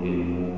menuntut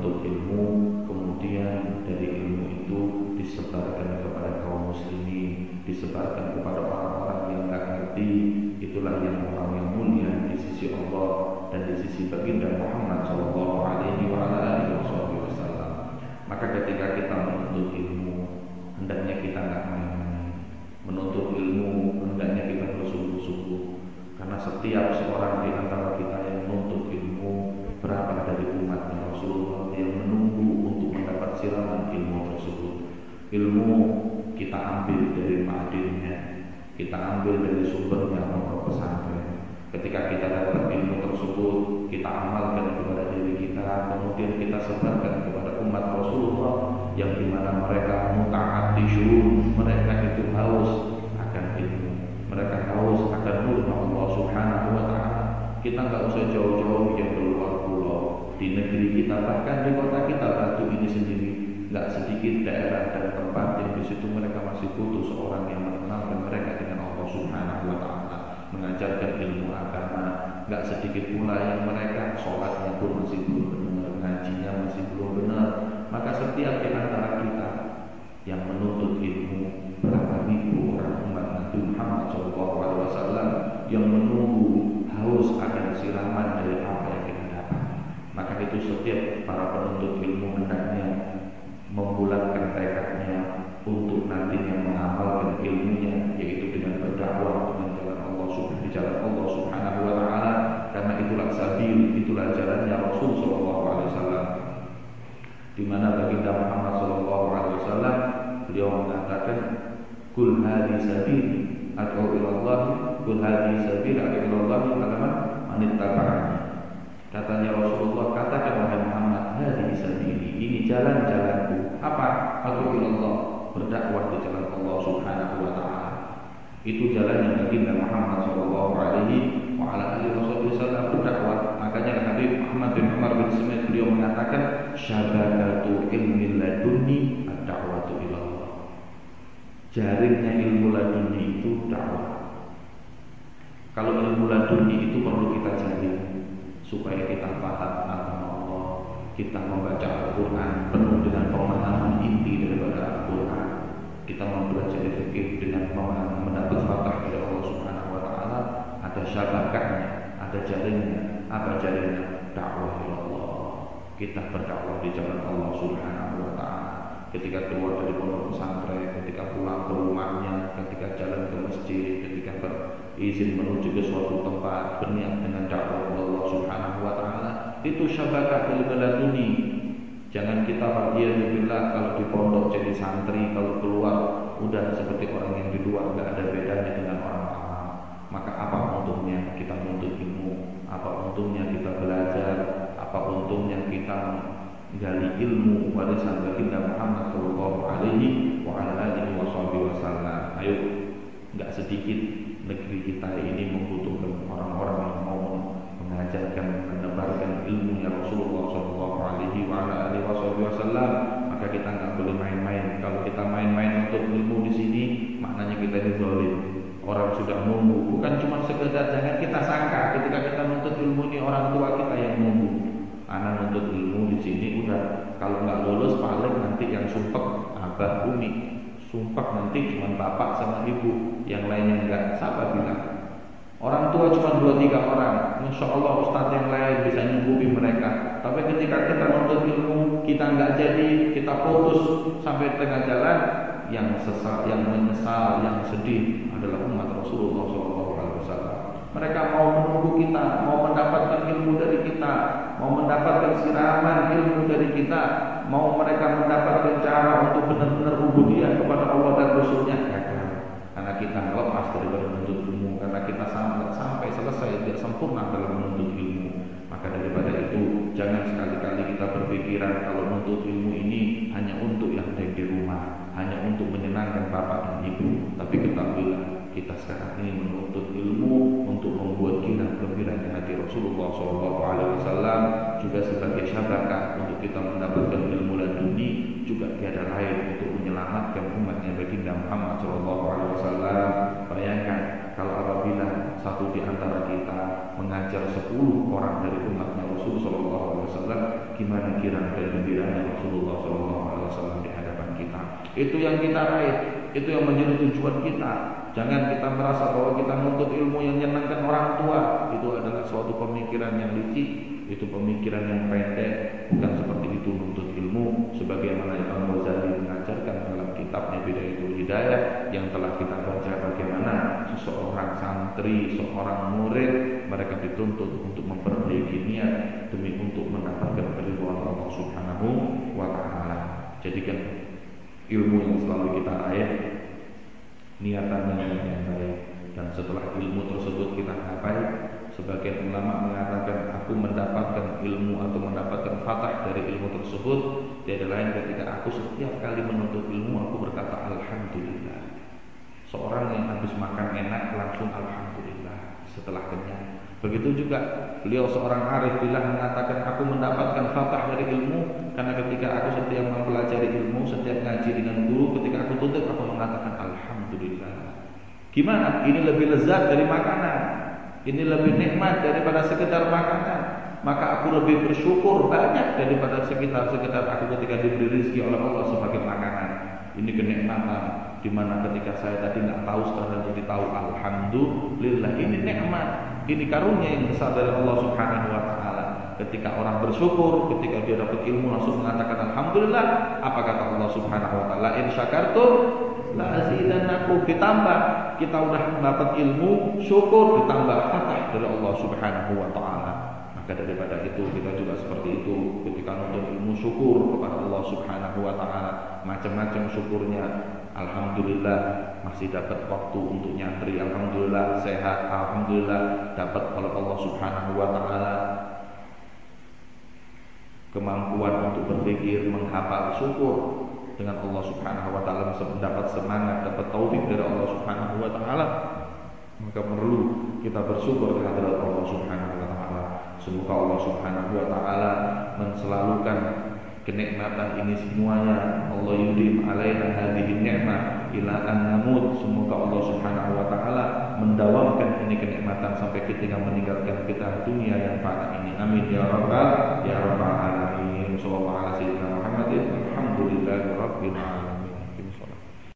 menuntut ilmu kemudian dari ilmu itu disebarkan kepada kaum muslimin disebarkan kepada orang-orang yang tak ngerti itulah yang orang yang mulia di sisi Allah dan di sisi baginda Muhammad Shallallahu Alaihi Wasallam. Maka ketika kita menuntut ilmu, hendaknya kita nggak main-main. Menuntut ilmu, hendaknya kita bersungguh-sungguh. Karena setiap seorang di antara kita siraman ilmu tersebut. Ilmu kita ambil dari ma'adinnya, kita ambil dari sumbernya nomor pesantren. Ketika kita dapat ilmu tersebut, kita amalkan kepada diri kita, kemudian kita sebarkan kepada umat Rasulullah yang di mana mereka muta'addishun, mereka itu haus akan ilmu, mereka haus akan nur Allah Subhanahu wa taala. Kita nggak usah jauh-jauh yang keluar pulau di negeri kita bahkan di kota kita Batu ini sendiri nggak sedikit daerah dan tempat yang di situ mereka masih butuh seorang yang mengenalkan mereka dengan Allah Subhanahu wa taala mengajarkan ilmu agama. Nggak sedikit pula yang mereka sholatnya pun masih belum mana baginda Muhammad sallallahu alaihi wasallam beliau mengatakan kul hadi sabil atau ilallah kul hadi sabil atau ilallah kalaman manittaba'ani katanya Rasulullah katakan wahai Muhammad hadi sabili ini jalan-jalanku. Apa? Atau ilallah berdakwah di jalan Allah Subhanahu wa taala. Itu jalan yang baginda Muhammad sallallahu alaihi wasallam. Berdakwah bin Umar bin Smith beliau mengatakan syabakatu ilmi ladunni ad-da'watu ilallah jaringnya ilmu ladunni itu dakwah. Kalau ilmu ladunni itu perlu kita jaring supaya kita paham agama Allah kita membaca Al-Quran penuh dengan pemahaman inti daripada Al-Quran kita mempelajari fikih dengan pemahaman mendapat fatah dari Allah Subhanahu wa taala ada syabakahnya ada jaringnya apa jaringnya dakwah Allah. Kita berdakwah di jalan Allah Subhanahu wa taala. Ketika keluar dari pondok pesantren ketika pulang ke rumahnya ketika jalan ke masjid ketika berizin menuju ke suatu tempat berniat dengan dakwah Allah Itu syabakah ilmu Jangan kita bilang kalau di pondok jadi santri, kalau keluar udah seperti orang yang di luar, nggak ada bedanya dengan orang awam. Maka apa untungnya? Kita menuntut ilmu? Apa untungnya untungnya kita gali ilmu warisan baginda Muhammad Shallallahu Alaihi wa alihi wasallam. Ayo, nggak sedikit negeri kita ini membutuhkan orang-orang yang mau mengajarkan menebarkan ilmu yang Rasulullah Shallallahu Alaihi Wasallam maka kita nggak boleh main-main. Kalau kita main-main untuk ilmu di sini maknanya kita ini orang sudah nunggu. Bukan cuma sekedar jangan kita sangka ketika kita menuntut ilmu ini orang tua kita anak menuntut ilmu di sini udah kalau nggak lulus paling nanti yang sumpah abah umi sumpah nanti cuma bapak sama ibu yang lainnya enggak siapa bilang Orang tua cuma dua tiga orang, insya Allah ustadz yang lain bisa nyuguhi mereka. Tapi ketika kita menuntut ilmu, kita nggak jadi, kita putus sampai tengah jalan, yang sesal, yang menyesal, yang sedih adalah umat Rasulullah SAW. Mereka mau menunggu kita, mau mendapatkan ilmu dari kita, mau mendapatkan siraman ilmu dari kita, mau mereka mendapatkan cara untuk benar-benar ubudiyah kepada Allah dan Rasulnya gagal. Karena kita lepas dari menuntut ilmu, karena kita sampai, sampai selesai tidak sempurna dalam menuntut ilmu. Maka daripada itu, jangan sekali-kali kita berpikiran kalau menuntut ilmu ini hanya untuk yang ada di rumah, hanya untuk menyenangkan bapak dan ibu. Tapi ketahuilah, kita sekarang ini menuntut ilmu kita gembira di hati Rasulullah SAW juga sebagai syabakah untuk kita mendapatkan ilmu laduni juga tiada lain untuk menyelamatkan umatnya baginda Muhammad Wasallam. Bayangkan kalau apabila satu di antara kita mengajar sepuluh orang dari umatnya Rasul Shallallahu Alaihi Wasallam, gimana kira dan gembiranya Rasulullah Shallallahu Alaihi Wasallam di? Itu yang kita raih, itu yang menjadi tujuan kita. Jangan kita merasa bahwa kita menuntut ilmu yang menyenangkan orang tua. Itu adalah suatu pemikiran yang licik, itu pemikiran yang pendek, bukan seperti itu menuntut ilmu sebagaimana Imam Ghazali mengajarkan dalam kitabnya Bidayatul Hidayah yang telah kita baca bagaimana seseorang santri, seorang murid mereka dituntut untuk memperbaiki niat demi untuk mendapatkan keridhaan Allah Subhanahu wa taala. Jadikan ilmu yang selalu kita raih niatannya yang baik. Dan setelah ilmu tersebut kita ngapain sebagian ulama mengatakan aku mendapatkan ilmu atau mendapatkan fatah dari ilmu tersebut. Tiada lain ketika aku setiap kali menuntut ilmu aku berkata alhamdulillah. Seorang yang habis makan enak langsung alhamdulillah setelah kenyang. Begitu juga beliau seorang arif bilang mengatakan aku mendapatkan fatah dari ilmu karena ketika aku setiap gimana ini lebih lezat dari makanan ini lebih nikmat daripada sekedar makanan. Maka aku lebih bersyukur banyak daripada sekitar-sekitar aku ketika diberi rezeki oleh Allah sebagai makanan. Ini kenikmatan di mana ketika saya tadi nggak tahu sekarang jadi tahu alhamdulillah ini nikmat. Ini karunia yang besar dari Allah Subhanahu wa taala. Ketika orang bersyukur, ketika dia dapat ilmu langsung mengatakan alhamdulillah, apa kata Allah Subhanahu wa taala? In syakartum la azidannakum ditambah. Kita udah mendapat ilmu syukur ditambah fatah dari Allah Subhanahu wa taala. Maka daripada itu kita juga seperti itu. Ketika nonton ilmu syukur kepada Allah Subhanahu wa taala macam-macam syukurnya. Alhamdulillah masih dapat waktu untuk nyantri. Alhamdulillah sehat. Alhamdulillah dapat oleh Allah Subhanahu wa taala. Kemampuan untuk berpikir menghafal syukur dengan Allah Subhanahu wa taala mendapat semangat, dapat taufik dari Allah Subhanahu wa taala, maka perlu kita bersyukur kehadirat Allah Subhanahu wa taala. Semoga Allah Subhanahu wa taala menselalukan kenikmatan ini semuanya. Allah yudim alaina hadhihi ni'mah ila an namut. Semoga Allah Subhanahu wa taala mendawamkan ini kenikmatan sampai kita meninggalkan kita dunia yang fana ini. Amin ya rabbal ya rabbal alamin.